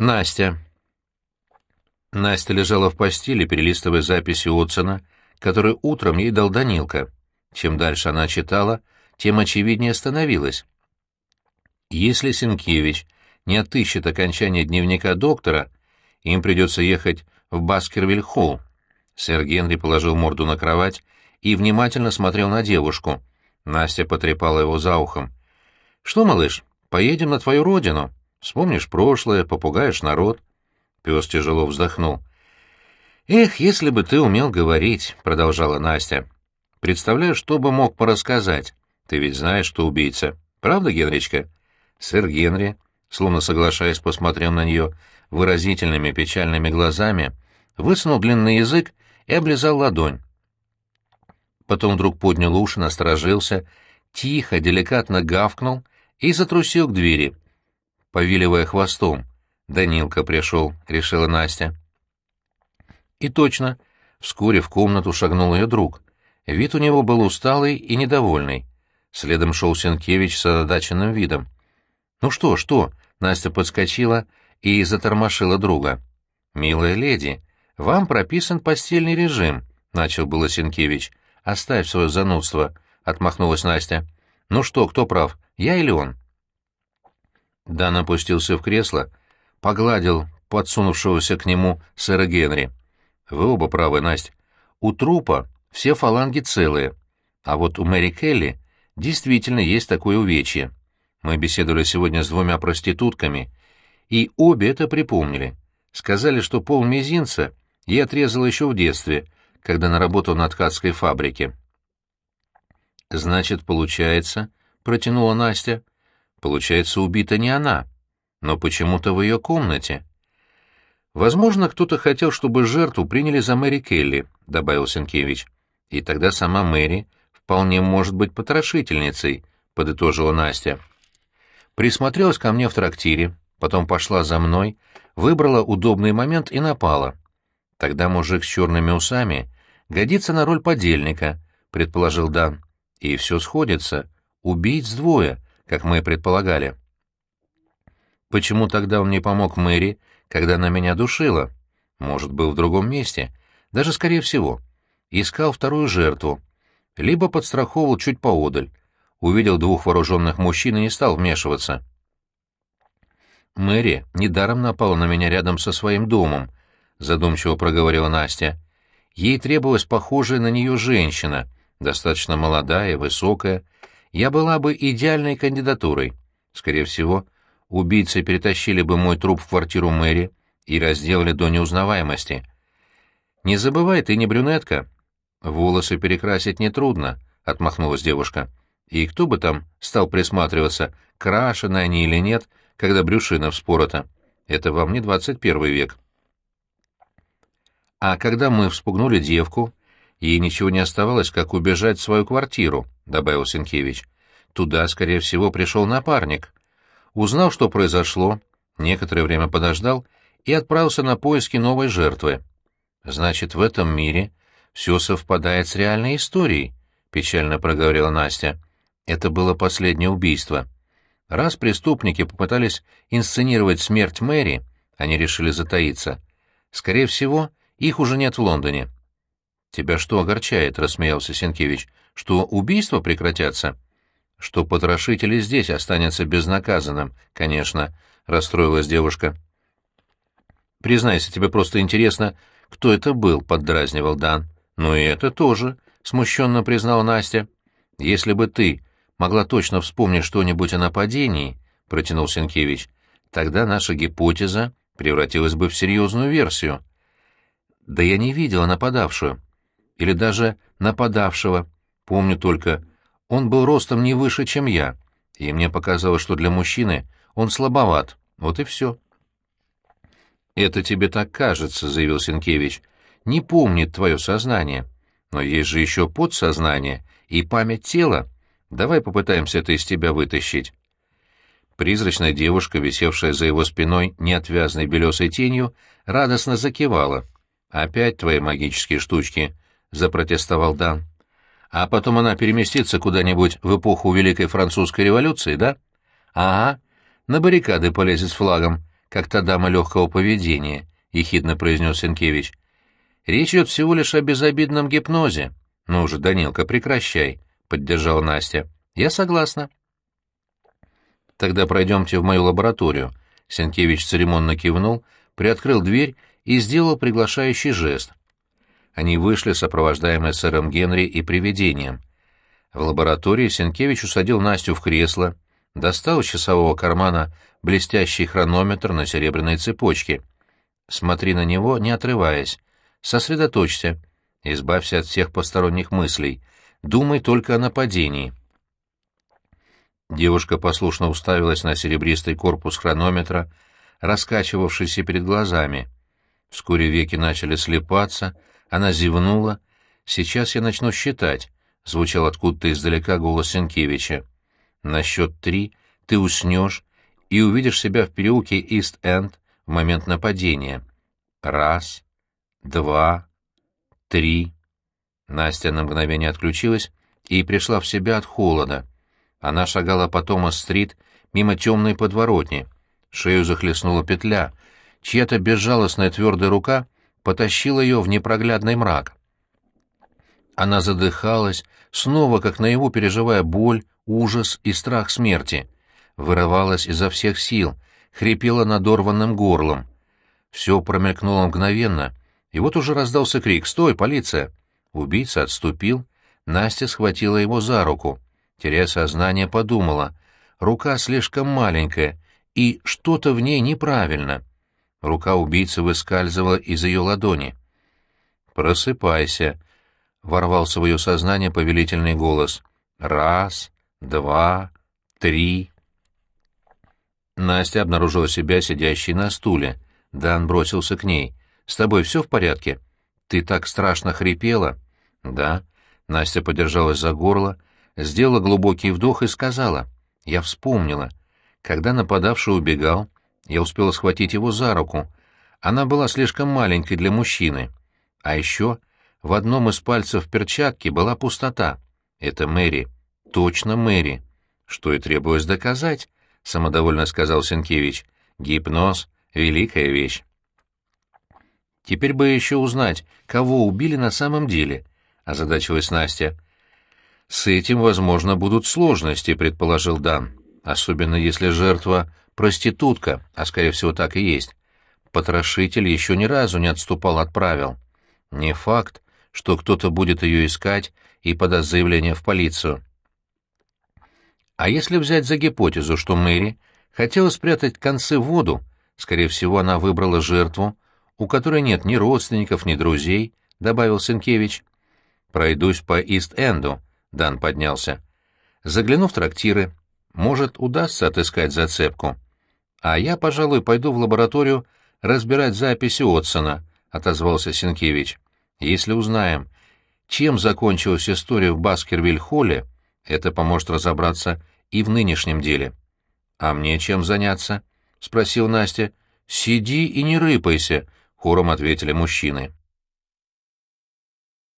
Настя. Настя лежала в постели, перелистывая записи Отсона, которые утром ей дал Данилка. Чем дальше она читала, тем очевиднее становилось. Если Сенкевич не отыщет окончание дневника доктора, им придется ехать в Баскервиль-холл. Сэр Генри положил морду на кровать и внимательно смотрел на девушку. Настя потрепала его за ухом. «Что, малыш, поедем на твою родину? Вспомнишь прошлое, попугаешь народ». Пес тяжело вздохнул. «Эх, если бы ты умел говорить», — продолжала Настя. «Представляю, что бы мог порассказать. Ты ведь знаешь, что убийца. Правда, Генричка?» Сэр Генри, словно соглашаясь, посмотрел на нее выразительными печальными глазами, высунул длинный язык и облизал ладонь. Потом вдруг поднял уши, насторожился, тихо, деликатно гавкнул и затрусил к двери, повиливая хвостом. «Данилка пришел», — решила Настя. И точно, вскоре в комнату шагнул ее друг. Вид у него был усталый и недовольный. Следом шел Сенкевич с озадаченным видом. «Ну что, что?» — Настя подскочила и затормошила друга. «Милая леди, вам прописан постельный режим», — начал было Сенкевич. «Оставь свое занудство», — отмахнулась Настя. «Ну что, кто прав, я или он?» Дан опустился в кресло, погладил подсунувшегося к нему сэра Генри. «Вы оба правы, Настя. У трупа все фаланги целые, а вот у Мэри Келли действительно есть такое увечье. Мы беседовали сегодня с двумя проститутками, и обе это припомнили. Сказали, что пол мизинца я отрезал еще в детстве, когда наработал на ткацкой фабрике. «Значит, получается...» — протянула Настя. «Получается, убита не она, но почему-то в ее комнате». «Возможно, кто-то хотел, чтобы жертву приняли за Мэри Келли», — добавил Сенкевич. «И тогда сама Мэри вполне может быть потрошительницей», — подытожила Настя. Присмотрелась ко мне в трактире, потом пошла за мной, выбрала удобный момент и напала. Тогда мужик с черными усами годится на роль подельника, — предположил Дан. И все сходится. Убийц двое, как мы и предполагали. Почему тогда он не помог Мэри, когда она меня душила. Может, был в другом месте. Даже, скорее всего. Искал вторую жертву. Либо подстраховывал чуть поодаль. Увидел двух вооруженных мужчин и не стал вмешиваться. «Мэри недаром напала на меня рядом со своим домом», — задумчиво проговорила Настя. «Ей требовалась похожая на нее женщина, достаточно молодая, высокая. Я была бы идеальной кандидатурой. Скорее всего, — убийцы перетащили бы мой труп в квартиру Мэри и разделали до неузнаваемости. «Не забывай, ты не брюнетка. Волосы перекрасить нетрудно», — отмахнулась девушка. «И кто бы там стал присматриваться, крашены они или нет, когда брюшина вспорота? Это вам не двадцать первый век». А когда мы вспугнули девку, ей ничего не оставалось, как убежать в свою квартиру, — добавил Сенкевич. Туда, скорее всего, пришел напарник. Узнал, что произошло, некоторое время подождал и отправился на поиски новой жертвы. «Значит, в этом мире все совпадает с реальной историей», — печально проговорила Настя. «Это было последнее убийство. Раз преступники попытались инсценировать смерть Мэри, они решили затаиться. Скорее всего, их уже нет в Лондоне». «Тебя что огорчает?» — рассмеялся Сенкевич. «Что убийства прекратятся?» что потрошители здесь останется безнаказанным, конечно, — расстроилась девушка. «Признайся, тебе просто интересно, кто это был», — поддразнивал Дан. «Ну и это тоже», — смущенно признал Настя. «Если бы ты могла точно вспомнить что-нибудь о нападении», — протянул Сенкевич, — «тогда наша гипотеза превратилась бы в серьезную версию». «Да я не видела нападавшую. Или даже нападавшего. Помню только, он был ростом не выше, чем я, и мне показалось, что для мужчины он слабоват. Вот и все. «Это тебе так кажется», — заявил Сенкевич. «Не помнит твое сознание. Но есть же еще подсознание и память тела. Давай попытаемся это из тебя вытащить». Призрачная девушка, висевшая за его спиной неотвязной белесой тенью, радостно закивала. «Опять твои магические штучки», — запротестовал Дан. А потом она переместится куда-нибудь в эпоху Великой Французской революции, да? Ага, на баррикады полезет с флагом, как та дама легкого поведения», — ехидно произнес Сенкевич. «Речь идет всего лишь о безобидном гипнозе. Ну уже, Данилка, прекращай», — поддержала Настя. «Я согласна». «Тогда пройдемте в мою лабораторию». Сенкевич церемонно кивнул, приоткрыл дверь и сделал приглашающий жест. Они вышли, сопровождаемые сэром Генри и привидением. В лаборатории Сенкевич усадил Настю в кресло, достал из часового кармана блестящий хронометр на серебряной цепочке. Смотри на него, не отрываясь. Сосредоточься. Избавься от всех посторонних мыслей. Думай только о нападении. Девушка послушно уставилась на серебристый корпус хронометра, раскачивавшийся перед глазами. Вскоре веки начали слепаться, она зевнула. «Сейчас я начну считать», — звучал откуда-то издалека голос Сенкевича. «На счет три ты уснешь и увидишь себя в переулке Ист-Энд в момент нападения. Раз, два, три...» Настя на мгновение отключилась и пришла в себя от холода. Она шагала по Томас-стрит мимо темной подворотни. Шею захлестнула петля. Чья-то безжалостная твердая рука потащила ее в непроглядный мрак. Она задыхалась, снова как наяву переживая боль, ужас и страх смерти. Вырывалась изо всех сил, хрипела надорванным горлом. Все промелькнуло мгновенно, и вот уже раздался крик «Стой, полиция!». Убийца отступил, Настя схватила его за руку — теряя сознание, подумала, рука слишком маленькая, и что-то в ней неправильно. Рука убийцы выскальзывала из ее ладони. «Просыпайся», — ворвался в ее сознание повелительный голос. «Раз, два, три...» Настя обнаружила себя сидящей на стуле. Дан бросился к ней. «С тобой все в порядке? Ты так страшно хрипела?» «Да». Настя подержалась за горло, сделала глубокий вдох и сказала, «Я вспомнила. Когда нападавший убегал, я успела схватить его за руку. Она была слишком маленькой для мужчины. А еще в одном из пальцев перчатки была пустота. Это Мэри. Точно Мэри. Что и требовалось доказать, — самодовольно сказал Сенкевич. Гипноз — великая вещь. Теперь бы еще узнать, кого убили на самом деле, — озадачилась Настя. «С этим, возможно, будут сложности», — предположил Дан. «Особенно если жертва — проститутка, а, скорее всего, так и есть. Потрошитель еще ни разу не отступал от правил. Не факт, что кто-то будет ее искать и подаст заявление в полицию. А если взять за гипотезу, что Мэри хотела спрятать концы в воду, скорее всего, она выбрала жертву, у которой нет ни родственников, ни друзей, — добавил Сенкевич. «Пройдусь по Ист-Энду», Дан поднялся. Загляну в трактиры. Может, удастся отыскать зацепку. А я, пожалуй, пойду в лабораторию разбирать записи Отсона, — отозвался Сенкевич. Если узнаем, чем закончилась история в Баскервиль-холле, это поможет разобраться и в нынешнем деле. — А мне чем заняться? — спросил Настя. — Сиди и не рыпайся, — хором ответили мужчины.